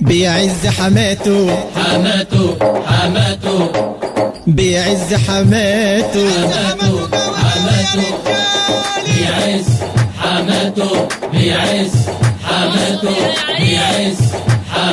بيعز حماته حماته حماته بيعز حماته حماته حماته بيعز حماته بيعز حماته بيعز.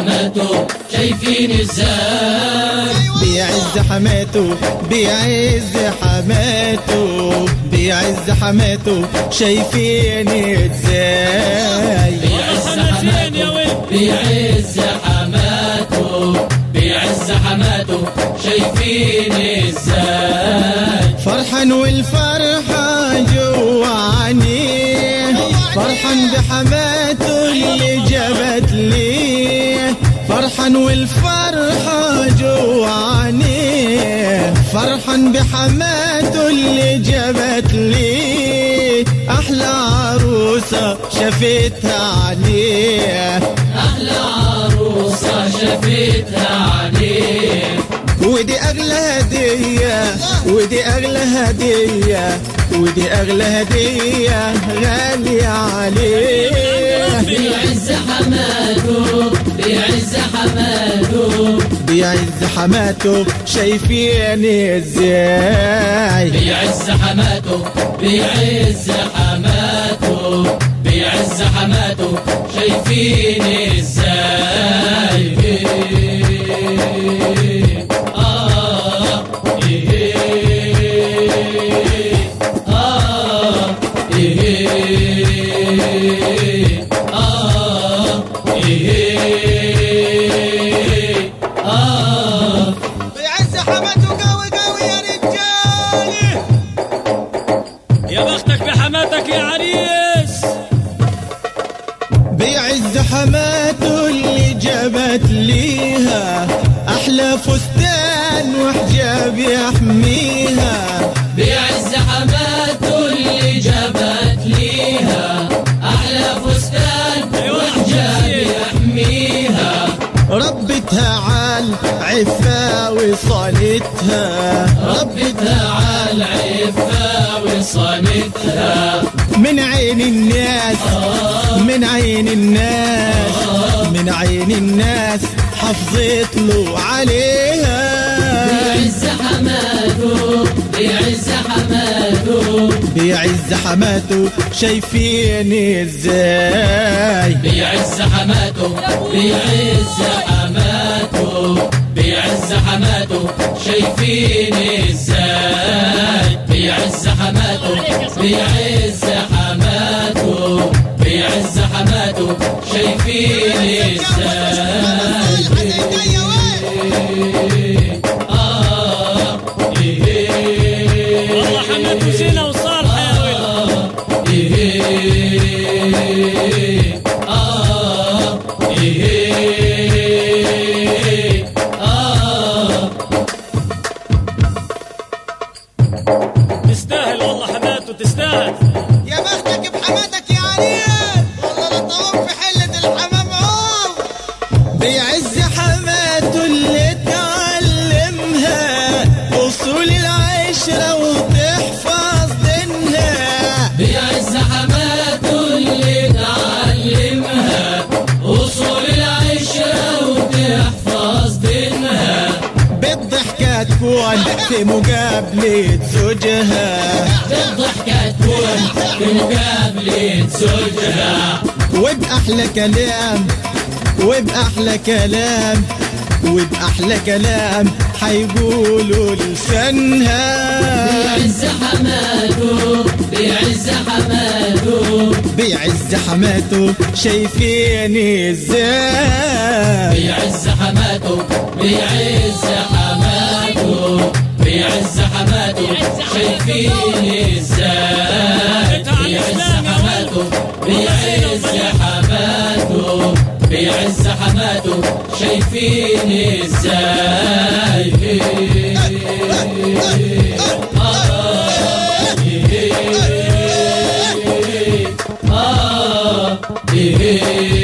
حماته شايفين إزاي بيعز حماته بيعز حماته بيعز حماته شايفين إزاي بيعز حماته بيعز حماته بيعز حماته شايفين إزاي فرحان والفرحة جوعني فرحان بحماته. فرحان والفرحة جوعني فرحان بحماته اللي جابت لي. أحلى عروسة شفتها عليه أحلى عروسة شفتها عليه ودي أغلى هدية ودي أغلى هدية ودي أغلى هدية غالية عليه بيعز حماته شايفيني إزاي بيعز حماته بيعز حماته بيعز حماته شايفين إزاي آه حماته قوي قوي يا رجالي يا بختك بحماتك يا عريس. بيعز حماته اللي جابت ليها أحلى فستان وحجاب يحميها. بيعز حماته ربتها عال عفا وصالتها رب تعال عفا وصانتها من عين الناس من عين الناس من عين الناس حفظت له عليها. بيعز حماته بيعز حماته. بيعز حماته شايفيني إزاي. بيعز حماته بيعز حماته. حماته شايفين إزاي بيعز حماته بيعز حماته بيعز حماته. شايفين إزاي آه والله حماته وصالحة آه والله حماته تستاهل تكون في مقابلة زوجها. بالضحكة تكون في مقابلة زوجها وبأحلى كلام وبأحلى كلام وبأحلى كلام حيقولوا لسانها. بيعز حماته بيعز حماته. بيعز حماته شايفيني إزاي بيعز حماته بيعز حماته. شايفين إزاي بيعز حماته بيعز حماته بيعز حماته شايفين إزاي Yeah.